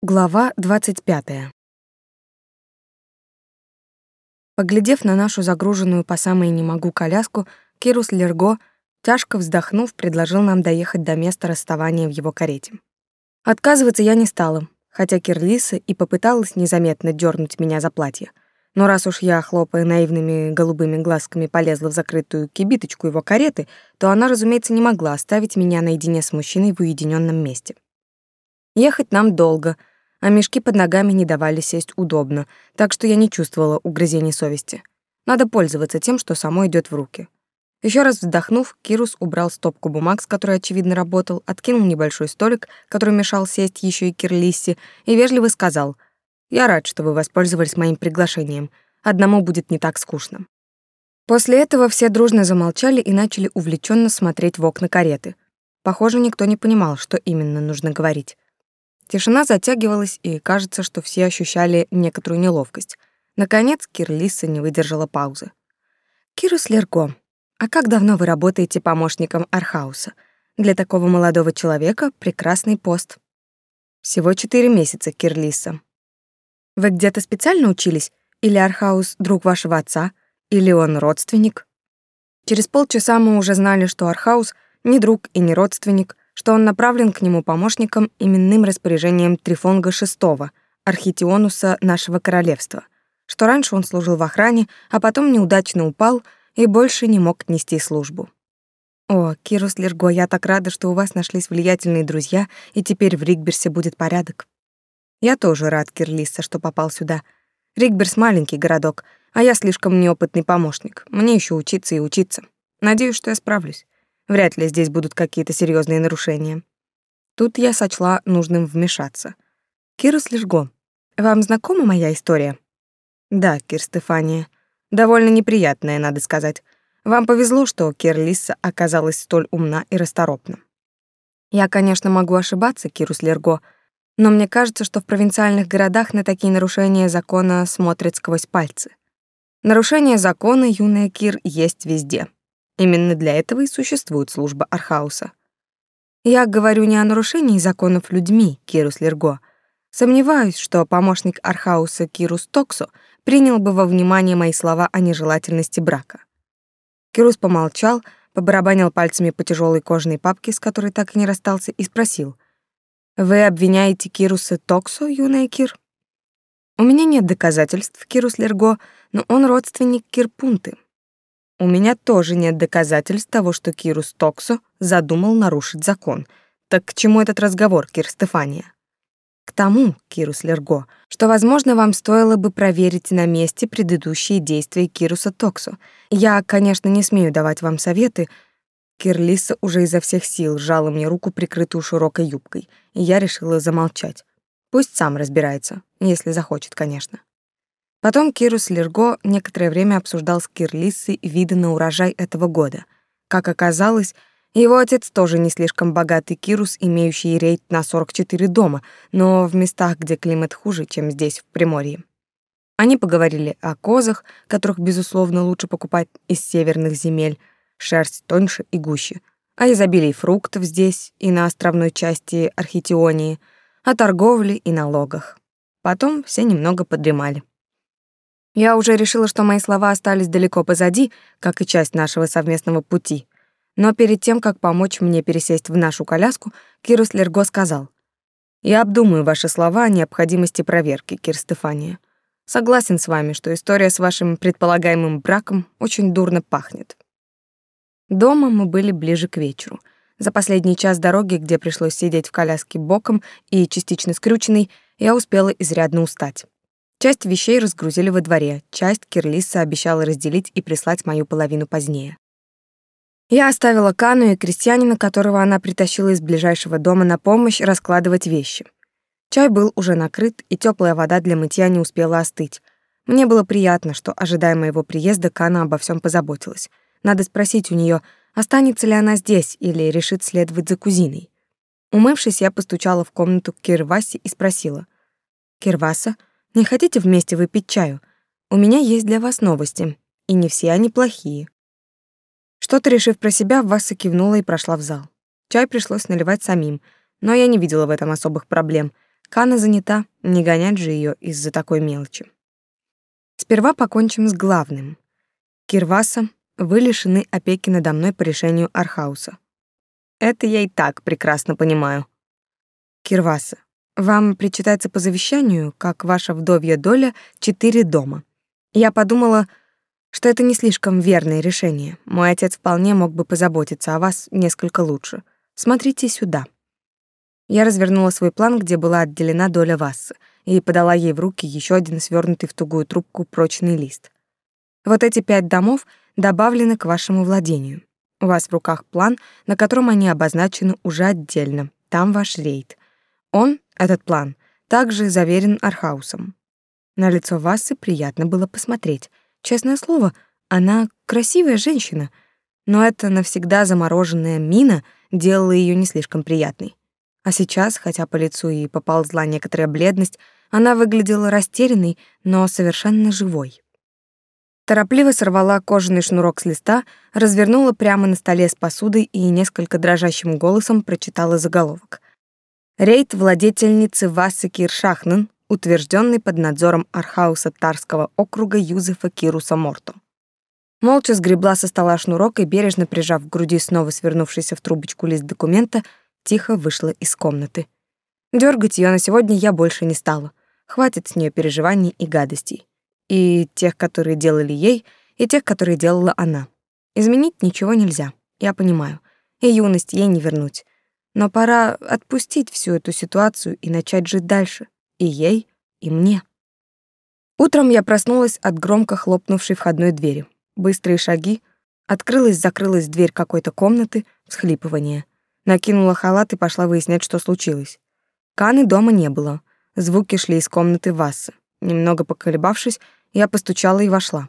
Глава 25. Поглядев на нашу загруженную по самой не могу коляску, Кирус Лерго, тяжко вздохнув, предложил нам доехать до места расставания в его карете. Отказываться я не стала, хотя Кирлиса и попыталась незаметно дернуть меня за платье. Но раз уж я, хлопая наивными голубыми глазками, полезла в закрытую кибиточку его кареты, то она, разумеется, не могла оставить меня наедине с мужчиной в уединенном месте. Ехать нам долго, а мешки под ногами не давали сесть удобно, так что я не чувствовала угрызений совести. Надо пользоваться тем, что само идет в руки. Еще раз вздохнув, Кирус убрал стопку бумаг, с которой, очевидно, работал, откинул небольшой столик, который мешал сесть еще и Кирлисси, и вежливо сказал, «Я рад, что вы воспользовались моим приглашением. Одному будет не так скучно». После этого все дружно замолчали и начали увлеченно смотреть в окна кареты. Похоже, никто не понимал, что именно нужно говорить. Тишина затягивалась, и кажется, что все ощущали некоторую неловкость. Наконец Кирлиса не выдержала паузы. «Кирус Лерго, а как давно вы работаете помощником Архауса? Для такого молодого человека прекрасный пост». «Всего четыре месяца, Кирлиса». «Вы где-то специально учились? Или Архаус — друг вашего отца? Или он родственник?» Через полчаса мы уже знали, что Архаус — не друг и не родственник, что он направлен к нему помощником именным распоряжением Трифонга VI, архитеонуса нашего королевства, что раньше он служил в охране, а потом неудачно упал и больше не мог нести службу. О, Кирус Лерго, я так рада, что у вас нашлись влиятельные друзья, и теперь в Ригберсе будет порядок. Я тоже рад, Кирлиса, что попал сюда. Ригберс маленький городок, а я слишком неопытный помощник. Мне еще учиться и учиться. Надеюсь, что я справлюсь. Вряд ли здесь будут какие-то серьезные нарушения. Тут я сочла нужным вмешаться. Кирус Лежго, вам знакома моя история? Да, Кир Стефания. Довольно неприятная, надо сказать. Вам повезло, что Кирлиса оказалась столь умна и расторопна. Я, конечно, могу ошибаться, Кирус Лерго, но мне кажется, что в провинциальных городах на такие нарушения закона смотрят сквозь пальцы. Нарушение закона, юная Кир, есть везде. Именно для этого и существует служба Архауса. Я говорю не о нарушении законов людьми, Кирус Лерго. Сомневаюсь, что помощник Архауса Кирус Токсо принял бы во внимание мои слова о нежелательности брака. Кирус помолчал, побарабанил пальцами по тяжелой кожаной папке, с которой так и не расстался, и спросил. «Вы обвиняете Кируса Токсо, юная Кир?» «У меня нет доказательств, Кирус Лерго, но он родственник Кирпунты. У меня тоже нет доказательств того, что Кирус Токсо задумал нарушить закон. Так к чему этот разговор, Кир Стефания? К тому, Кирус Лерго, что, возможно, вам стоило бы проверить на месте предыдущие действия Кируса Токсо. Я, конечно, не смею давать вам советы. Кирлиса уже изо всех сил сжала мне руку, прикрытую широкой юбкой, и я решила замолчать. Пусть сам разбирается, если захочет, конечно. Потом Кирус Лерго некоторое время обсуждал с Кирлиссой виды на урожай этого года. Как оказалось, его отец тоже не слишком богатый Кирус, имеющий рейд на 44 дома, но в местах, где климат хуже, чем здесь, в Приморье. Они поговорили о козах, которых, безусловно, лучше покупать из северных земель, шерсть тоньше и гуще, о изобилии фруктов здесь и на островной части Архитеонии, о торговле и налогах. Потом все немного подремали. Я уже решила, что мои слова остались далеко позади, как и часть нашего совместного пути. Но перед тем, как помочь мне пересесть в нашу коляску, Кирус Лерго сказал: "Я обдумаю ваши слова о необходимости проверки, Кир Стефания. Согласен с вами, что история с вашим предполагаемым браком очень дурно пахнет". Дома мы были ближе к вечеру. За последний час дороги, где пришлось сидеть в коляске боком и частично скрюченной, я успела изрядно устать. Часть вещей разгрузили во дворе, часть Кирлиса обещала разделить и прислать мою половину позднее. Я оставила Кану и крестьянина, которого она притащила из ближайшего дома на помощь раскладывать вещи. Чай был уже накрыт, и теплая вода для мытья не успела остыть. Мне было приятно, что, ожидая моего приезда, Кана обо всем позаботилась. Надо спросить у нее, останется ли она здесь или решит следовать за кузиной. Умывшись, я постучала в комнату к Кирвасе и спросила. «Кирваса, не хотите вместе выпить чаю? У меня есть для вас новости, и не все они плохие. Что-то решив про себя, Васа кивнула и прошла в зал. Чай пришлось наливать самим, но я не видела в этом особых проблем. Кана занята, не гонять же ее из-за такой мелочи. Сперва покончим с главным. Кирваса, вы лишены опеки надо мной по решению Архауса. Это я и так прекрасно понимаю. Кирваса, вам причитается по завещанию, как ваша вдовья доля, четыре дома. Я подумала, что это не слишком верное решение. Мой отец вполне мог бы позаботиться о вас несколько лучше. Смотрите сюда. Я развернула свой план, где была отделена доля Вассы, и подала ей в руки еще один свернутый в тугую трубку прочный лист. Вот эти пять домов добавлены к вашему владению. У вас в руках план, на котором они обозначены уже отдельно. Там ваш рейд. Он, этот план, также заверен Архаусом. На лицо Вассы приятно было посмотреть. Честное слово, она красивая женщина, но эта навсегда замороженная мина делала ее не слишком приятной. А сейчас, хотя по лицу и поползла некоторая бледность, она выглядела растерянной, но совершенно живой. Торопливо сорвала кожаный шнурок с листа, развернула прямо на столе с посудой и несколько дрожащим голосом прочитала заголовок. Рейд владетельницы Васы Киршахнен, утвержденный под надзором Архауса Тарского округа Юзефа Кируса Морто. Молча сгребла со стола шнурок и, бережно прижав к груди снова свернувшийся в трубочку лист документа, тихо вышла из комнаты. Дергать ее на сегодня я больше не стала. Хватит с нее переживаний и гадостей. И тех, которые делали ей, и тех, которые делала она. Изменить ничего нельзя, я понимаю. И юность ей не вернуть. Но пора отпустить всю эту ситуацию и начать жить дальше. И ей, и мне. Утром я проснулась от громко хлопнувшей входной двери. Быстрые шаги. Открылась-закрылась дверь какой-то комнаты, всхлипывание. Накинула халат и пошла выяснять, что случилось. Каны дома не было. Звуки шли из комнаты Васы. Немного поколебавшись, я постучала и вошла.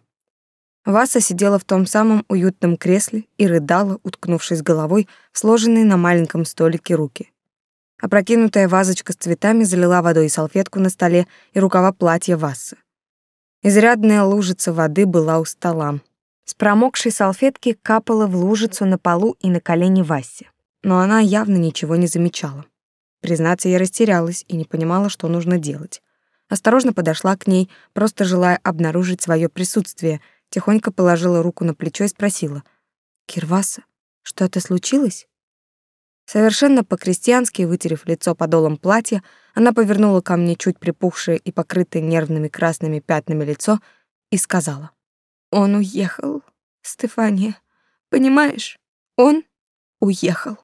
Васа сидела в том самом уютном кресле и рыдала, уткнувшись головой в сложенные на маленьком столике руки. Опрокинутая вазочка с цветами залила водой салфетку на столе и рукава платья Васы. Изрядная лужица воды была у стола. С промокшей салфетки капала в лужицу на полу и на колени Васи но она явно ничего не замечала. Признаться, я растерялась и не понимала, что нужно делать. Осторожно подошла к ней, просто желая обнаружить свое присутствие, тихонько положила руку на плечо и спросила: "Кирваса, что-то случилось?" Совершенно по-крестьянски вытерев лицо подолом платья, она повернула ко мне чуть припухшее и покрытое нервными красными пятнами лицо и сказала: "Он уехал, Стефания. Понимаешь? Он уехал".